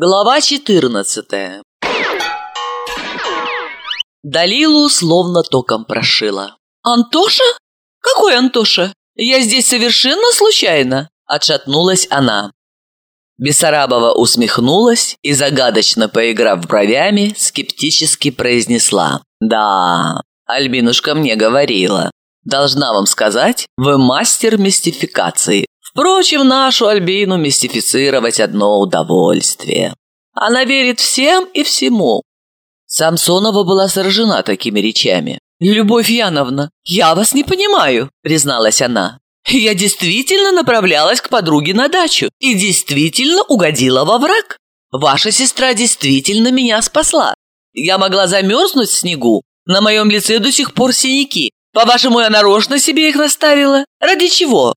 Глава 14 Далилу словно током прошила. «Антоша? Какой Антоша? Я здесь совершенно случайно!» Отшатнулась она. Бессарабова усмехнулась и, загадочно поиграв бровями, скептически произнесла. «Да, Альбинушка мне говорила. Должна вам сказать, вы мастер мистификации. Впрочем, нашу Альбину мистифицировать одно удовольствие. Она верит всем и всему. Самсонова была сражена такими речами. «Любовь Яновна, я вас не понимаю», – призналась она. «Я действительно направлялась к подруге на дачу и действительно угодила во враг. Ваша сестра действительно меня спасла. Я могла замерзнуть в снегу. На моем лице до сих пор синяки. По-вашему, я нарочно себе их наставила? Ради чего?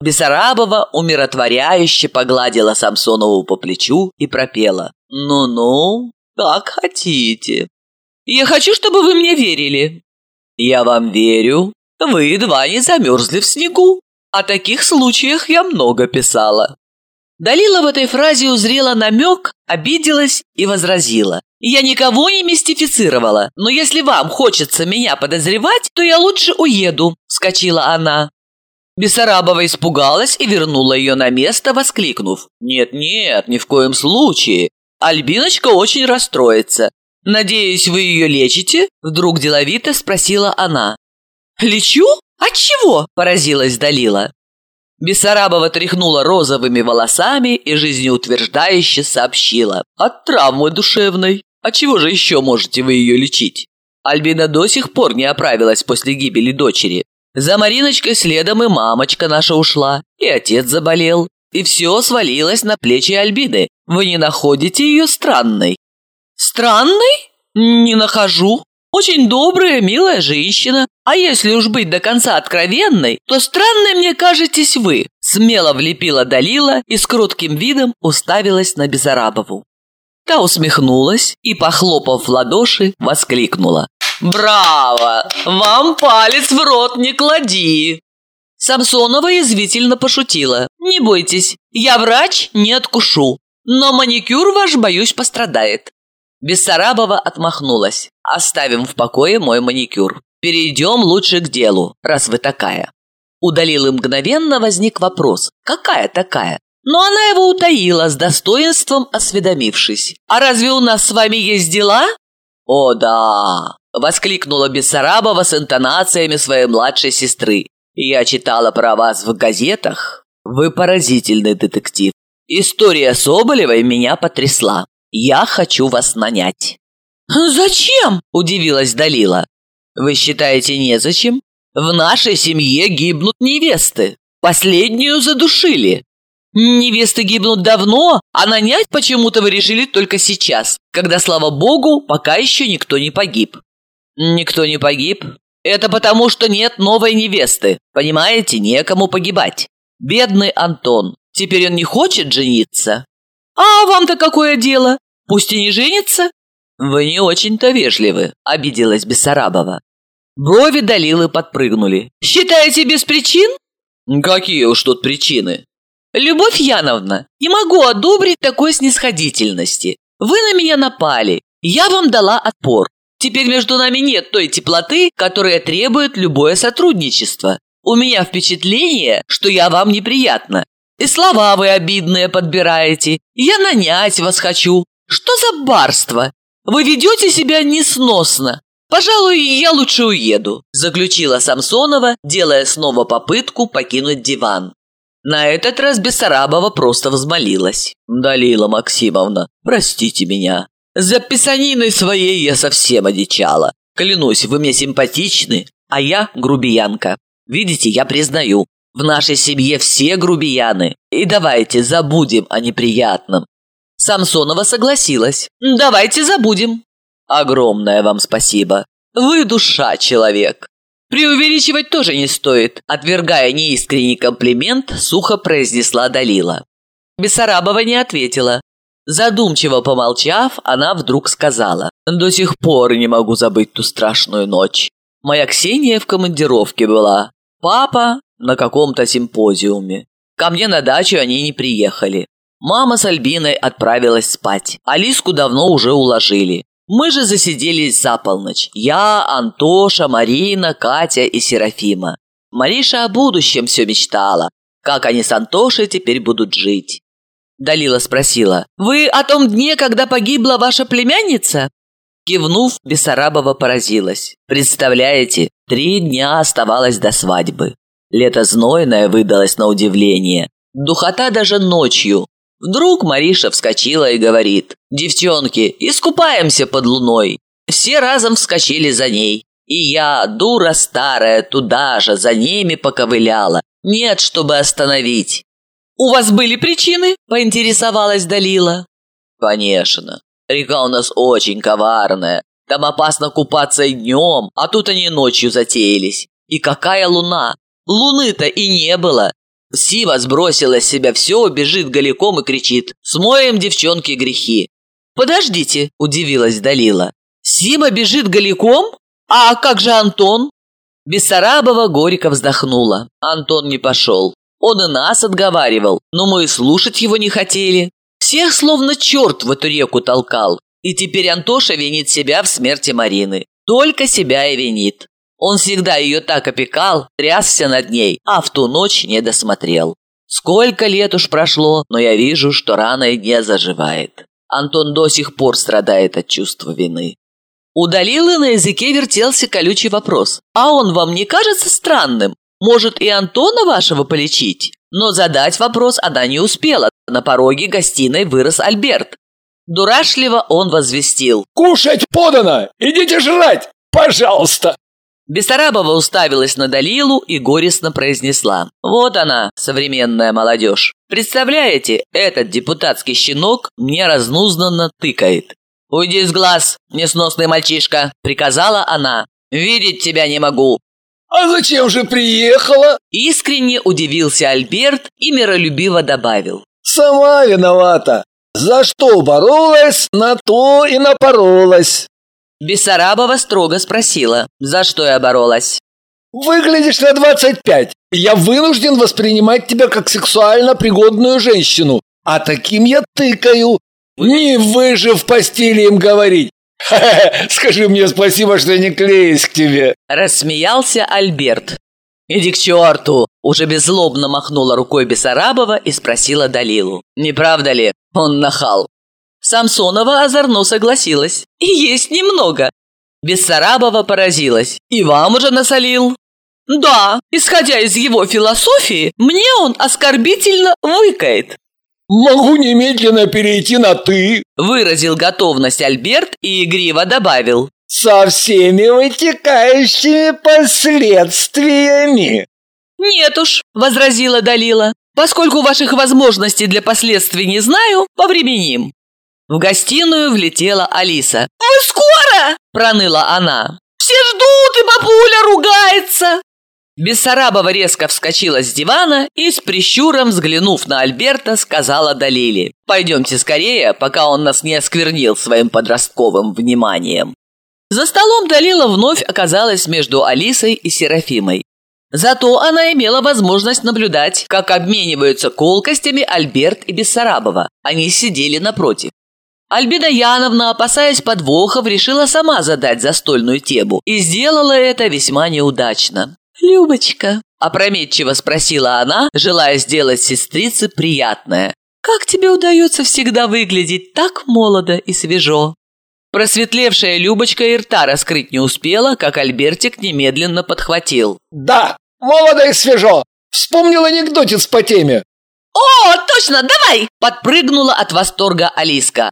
Бессарабова умиротворяюще погладила Самсонову по плечу и пропела. «Ну-ну, как хотите. Я хочу, чтобы вы мне верили». «Я вам верю. Вы едва не замерзли в снегу. О таких случаях я много писала». Далила в этой фразе узрела намек, обиделась и возразила. «Я никого не мистифицировала, но если вам хочется меня подозревать, то я лучше уеду», – вскочила она. Бессарабова испугалась и вернула ее на место, воскликнув. «Нет-нет, ни в коем случае. Альбиночка очень расстроится. Надеюсь, вы ее лечите?» Вдруг деловито спросила она. «Лечу? От чего?» – поразилась Далила. Бессарабова тряхнула розовыми волосами и жизнеутверждающе сообщила. «От травмы душевной. А чего же еще можете вы ее лечить?» Альбина до сих пор не оправилась после гибели дочери. За Мариночкой следом и мамочка наша ушла, и отец заболел. И все свалилось на плечи Альбины. Вы не находите ее странной? Странной? Не нахожу. Очень добрая, милая женщина. А если уж быть до конца откровенной, то странной мне кажетесь вы. Смело влепила Далила и с кротким видом уставилась на Безарабову. Та усмехнулась и, похлопав в ладоши, воскликнула. «Браво! Вам палец в рот не клади!» Самсонова язвительно пошутила. «Не бойтесь, я врач, не откушу, но маникюр ваш, боюсь, пострадает». Бессарабова отмахнулась. «Оставим в покое мой маникюр. Перейдем лучше к делу, раз вы такая». У Далилы мгновенно возник вопрос. «Какая такая?» Но она его утаила, с достоинством осведомившись. «А разве у нас с вами есть дела?» «О, да!» – воскликнула Бессарабова с интонациями своей младшей сестры. «Я читала про вас в газетах. Вы поразительный детектив. История Соболевой меня потрясла. Я хочу вас нанять». «Зачем?» – удивилась Далила. «Вы считаете, незачем? В нашей семье гибнут невесты. Последнюю задушили. Невесты гибнут давно, а нанять почему-то вы решили только сейчас, когда, слава богу, пока еще никто не погиб. Никто не погиб? Это потому, что нет новой невесты. Понимаете, некому погибать. Бедный Антон. Теперь он не хочет жениться. А вам-то какое дело? Пусть и не женится. Вы не очень-то вежливы, обиделась Бессарабова. Брови Далилы подпрыгнули. Считаете без причин? Какие уж тут причины? «Любовь Яновна, не могу одобрить такой снисходительности. Вы на меня напали, я вам дала отпор. Теперь между нами нет той теплоты, которая требует любое сотрудничество. У меня впечатление, что я вам неприятна. И слова вы обидные подбираете. Я нанять вас хочу. Что за барство? Вы ведете себя несносно. Пожалуй, я лучше уеду», – заключила Самсонова, делая снова попытку покинуть диван. На этот раз Бессарабова просто взмолилась. «Далила Максимовна, простите меня. За писаниной своей я совсем одичала. Клянусь, вы мне симпатичны, а я грубиянка. Видите, я признаю, в нашей семье все грубияны. И давайте забудем о неприятном». Самсонова согласилась. «Давайте забудем». «Огромное вам спасибо. Вы душа человек. Преувеличивать тоже не стоит, отвергая неискренний комплимент, сухо произнесла Далила. Бессарабова не ответила. Задумчиво помолчав, она вдруг сказала. «До сих пор не могу забыть ту страшную ночь. Моя Ксения в командировке была. Папа на каком-то симпозиуме. Ко мне на дачу они не приехали. Мама с Альбиной отправилась спать. Алиску давно уже уложили. Мы же засиделись за полночь. Я, Антоша, Марина, Катя и Серафима. Мариша о будущем все мечтала. Как они с Антошей теперь будут жить? Далила спросила. «Вы о том дне, когда погибла ваша племянница?» Кивнув, Бессарабова поразилась. «Представляете, три дня оставалось до свадьбы. Лето знойное выдалось на удивление. Духота даже ночью. Вдруг Мариша вскочила и говорит, «Девчонки, искупаемся под луной». Все разом вскочили за ней. И я, дура старая, туда же, за ними поковыляла. Нет, чтобы остановить. «У вас были причины?» – поинтересовалась Далила. «Конечно. Река у нас очень коварная. Там опасно купаться и днем, а тут они ночью затеялись. И какая луна? Луны-то и не было. Сива сбросила с себя все, бежит голиком и кричит «Смоем, девчонки, грехи!» «Подождите!» – удивилась Далила. «Сима бежит голиком? А как же Антон?» Бессарабова горько вздохнула. Антон не пошел. Он и нас отговаривал, но мы и слушать его не хотели. Всех словно черт в эту реку толкал. И теперь Антоша винит себя в смерти Марины. Только себя и винит. Он всегда ее так опекал, трясся над ней, а в ту ночь не досмотрел. Сколько лет уж прошло, но я вижу, что рана не заживает. Антон до сих пор страдает от чувства вины. У Далилы на языке вертелся колючий вопрос. «А он вам не кажется странным? Может, и Антона вашего полечить?» Но задать вопрос она не успела. На пороге гостиной вырос Альберт. Дурашливо он возвестил. «Кушать подано! Идите жрать! Пожалуйста!» Бессарабова уставилась на Далилу и горестно произнесла. «Вот она, современная молодежь. Представляете, этот депутатский щенок мне разнузнанно тыкает. «Уйди с глаз, несносный мальчишка!» – приказала она. «Видеть тебя не могу!» «А зачем же приехала?» Искренне удивился Альберт и миролюбиво добавил. «Сама виновата. За что боролась, на то и напоролась». Бессарабова строго спросила, за что я боролась. «Выглядишь на 25. Я вынужден воспринимать тебя как сексуально пригодную женщину, а таким я тыкаю. Не выжив в постели им говорить. Скажи мне спасибо, что не клеюсь к тебе!» Рассмеялся Альберт. «Иди к черту!» Уже беззлобно махнула рукой Бессарабова и спросила Далилу. «Не правда ли? Он нахал!» Самсонова озорно согласилась. «И есть немного!» Бессарабова поразилась. «И вам уже насолил?» «Да, исходя из его философии, мне он оскорбительно выкает». «Могу немедленно перейти на «ты», – выразил готовность Альберт и игриво добавил. «Со всеми вытекающими последствиями». «Нет уж», – возразила Далила, – «поскольку ваших возможностей для последствий не знаю, повременим». В гостиную влетела Алиса. «Вы скоро?» – проныла она. «Все ждут, и бабуля ругается!» Бессарабова резко вскочила с дивана и, с прищуром взглянув на Альберта, сказала Далиле «Пойдемте скорее, пока он нас не осквернил своим подростковым вниманием». За столом Далила вновь оказалась между Алисой и Серафимой. Зато она имела возможность наблюдать, как обмениваются колкостями Альберт и Бессарабова. Они сидели напротив. Альбина Яновна, опасаясь подвохов, решила сама задать застольную тему и сделала это весьма неудачно. «Любочка», – опрометчиво спросила она, желая сделать сестрице приятное, «как тебе удается всегда выглядеть так молодо и свежо?» Просветлевшая Любочка и рта раскрыть не успела, как Альбертик немедленно подхватил. «Да, молодо и свежо! Вспомнил анекдотец по теме!» «О, точно, давай!» – подпрыгнула от восторга Алиска.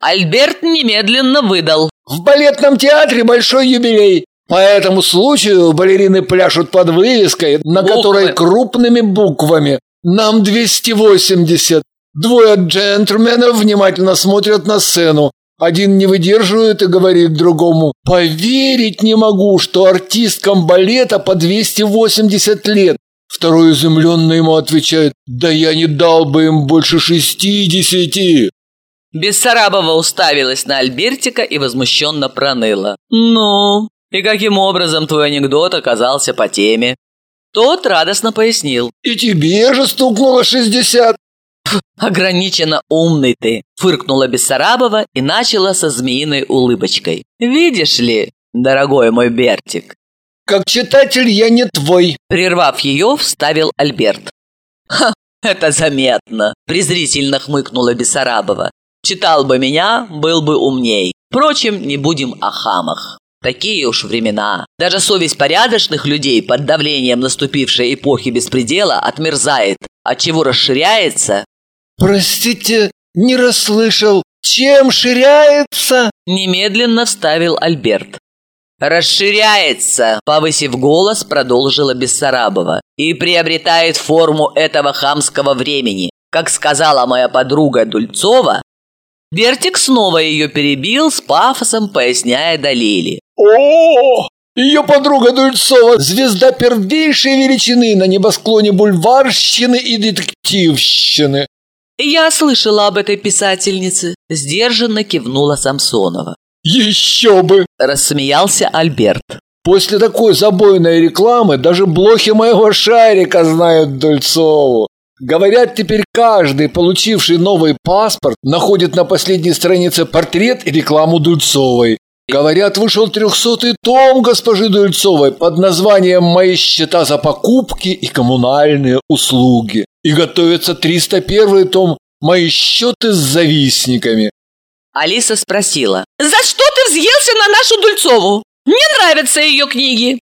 Альберт немедленно выдал. «В балетном театре большой юбилей. По этому случаю балерины пляшут под вывеской, на Буквы. которой крупными буквами «Нам 280». Двое джентльменов внимательно смотрят на сцену. Один не выдерживает и говорит другому «Поверить не могу, что артисткам балета по 280 лет». Второй изумленно ему отвечает «Да я не дал бы им больше шестидесяти». Бессарабова уставилась на Альбертика и возмущенно проныла. «Ну, и каким образом твой анекдот оказался по теме?» Тот радостно пояснил. «И тебе же стукнуло шестьдесят!» «Ограниченно умный ты!» – фыркнула Бессарабова и начала со змеиной улыбочкой. «Видишь ли, дорогой мой Бертик?» «Как читатель я не твой!» Прервав ее, вставил Альберт. «Ха, это заметно!» – презрительно хмыкнула Бессарабова. «Читал бы меня, был бы умней. Впрочем, не будем о хамах. Такие уж времена. Даже совесть порядочных людей под давлением наступившей эпохи беспредела отмерзает, отчего расширяется. «Простите, не расслышал. Чем ширяется?» Немедленно вставил Альберт. «Расширяется», — повысив голос, продолжила Бессарабова, «и приобретает форму этого хамского времени. Как сказала моя подруга Дульцова, Бертик снова ее перебил с пафосом, поясняя Далили. О, ее подруга Дульцова – звезда первейшей величины на небосклоне бульварщины и детективщины. Я слышала об этой писательнице, сдержанно кивнула Самсонова. Еще бы! Рассмеялся Альберт. После такой забойной рекламы даже блохи моего шарика знают Дульцову. Говорят, теперь каждый, получивший новый паспорт, находит на последней странице портрет и рекламу Дульцовой. Говорят, вышел трехсотый том госпожи Дульцовой под названием «Мои счета за покупки и коммунальные услуги». И готовится 301 том «Мои счеты с завистниками». Алиса спросила. «За что ты взъелся на нашу Дульцову? Мне нравятся ее книги!»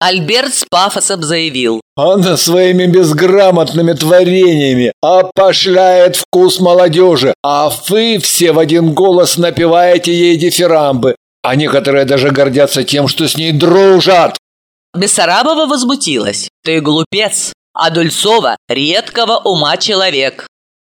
Альберт с пафосом заявил. Она своими безграмотными творениями опошляет вкус молодежи, а вы все в один голос напеваете ей дифирамбы а некоторые даже гордятся тем, что с ней дружат. Бессарабова возмутилась. Ты глупец, а Дульцова редкого ума человек.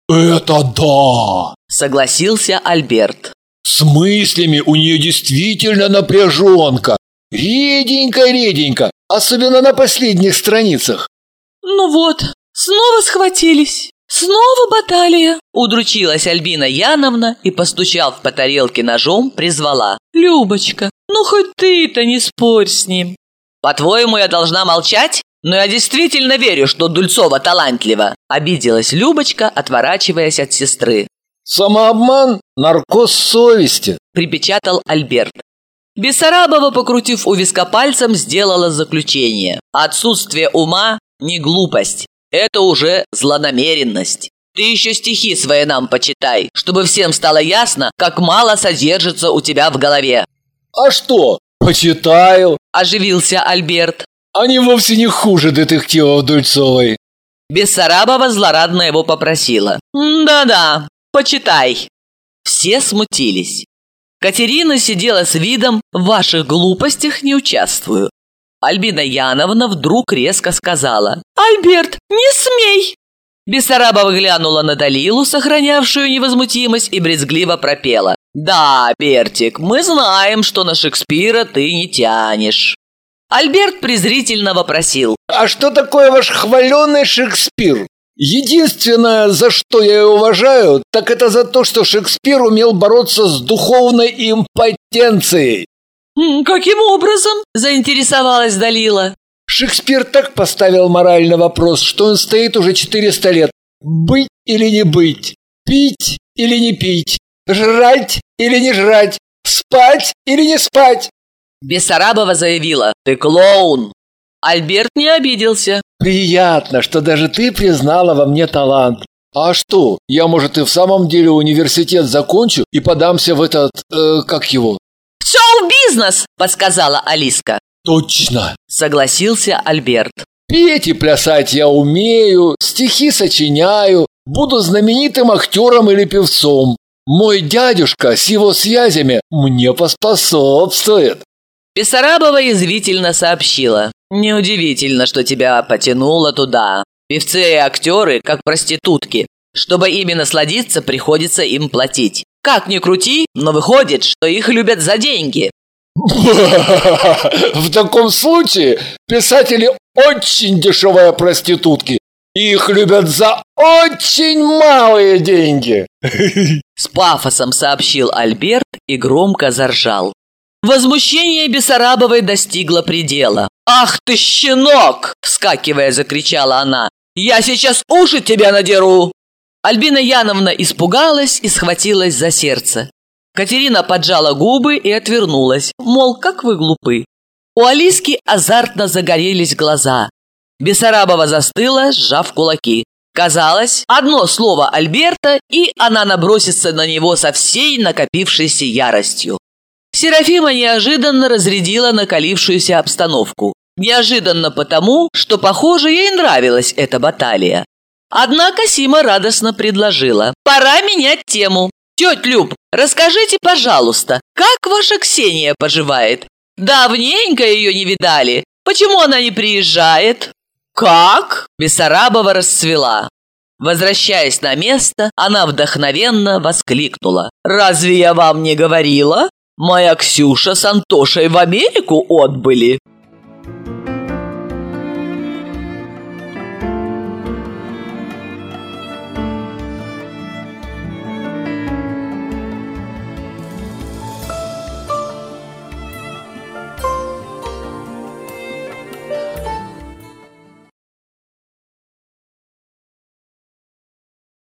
Это да! Согласился Альберт. С мыслями у нее действительно напряженка. Реденько-реденько, особенно на последних страницах. Ну вот, снова схватились. «Снова баталия!» – удручилась Альбина Яновна и, постучав по тарелке ножом, призвала. «Любочка, ну хоть ты-то не спорь с ним!» «По-твоему, я должна молчать? Но я действительно верю, что Дульцова талантлива!» – обиделась Любочка, отворачиваясь от сестры. «Самообман – наркоз совести!» – припечатал Альберт. Бессарабова, покрутив у виска пальцем, сделала заключение. Отсутствие ума – не глупость. Это уже злонамеренность. Ты еще стихи свои нам почитай, чтобы всем стало ясно, как мало содержится у тебя в голове. А что? Почитаю. Оживился Альберт. Они вовсе не хуже детективов Дульцовой. Бессарабова злорадно его попросила. «Да-да, почитай». Все смутились. Катерина сидела с видом «В ваших глупостях не участвую». Альбина Яновна вдруг резко сказала «Альберт, не смей!» Бессарабова глянула на Далилу, сохранявшую невозмутимость, и брезгливо пропела «Да, Бертик, мы знаем, что на Шекспира ты не тянешь». Альберт презрительно вопросил «А что такое ваш хваленый Шекспир?» Единственное, за что я его уважаю, так это за то, что Шекспир умел бороться с духовной импотенцией. «Каким образом?» – заинтересовалась Далила. Шекспир так поставил моральный вопрос, что он стоит уже 400 лет. Быть или не быть? Пить или не пить? Жрать или не жрать? Спать или не спать? Бессарабова заявила «Ты клоун!» Альберт не обиделся. «Приятно, что даже ты признала во мне талант. А что, я, может, и в самом деле университет закончу и подамся в этот, э, как его, «Шоу-бизнес!» – подсказала Алиска. «Точно!» – согласился Альберт. «Петь и плясать я умею, стихи сочиняю, буду знаменитым актером или певцом. Мой дядюшка с его связями мне поспособствует». Писарабова язвительно сообщила. «Неудивительно, что тебя потянуло туда. Певцы и актеры, как проститутки. Чтобы ими насладиться, приходится им платить. Как ни крути, но выходит, что их любят за деньги. В таком случае писатели очень дешевые проститутки. Их любят за очень малые деньги. С пафосом сообщил Альберт и громко заржал. Возмущение Бессарабовой достигло предела. «Ах ты, щенок!» – вскакивая, закричала она. «Я сейчас уши тебя надеру!» Альбина Яновна испугалась и схватилась за сердце. Катерина поджала губы и отвернулась, мол, как вы глупы. У Алиски азартно загорелись глаза. Бессарабова застыла, сжав кулаки. Казалось, одно слово Альберта, и она набросится на него со всей накопившейся яростью. Серафима неожиданно разрядила накалившуюся обстановку. Неожиданно потому, что, похоже, ей нравилась эта баталия. Однако Сима радостно предложила. «Пора менять тему. Тетя Люб, расскажите, пожалуйста, как ваша Ксения поживает? Давненько ее не видали. Почему она не приезжает?» «Как?» – Бессарабова расцвела. Возвращаясь на место, она вдохновенно воскликнула. «Разве я вам не говорила? Моя Ксюша с Антошей в Америку отбыли!»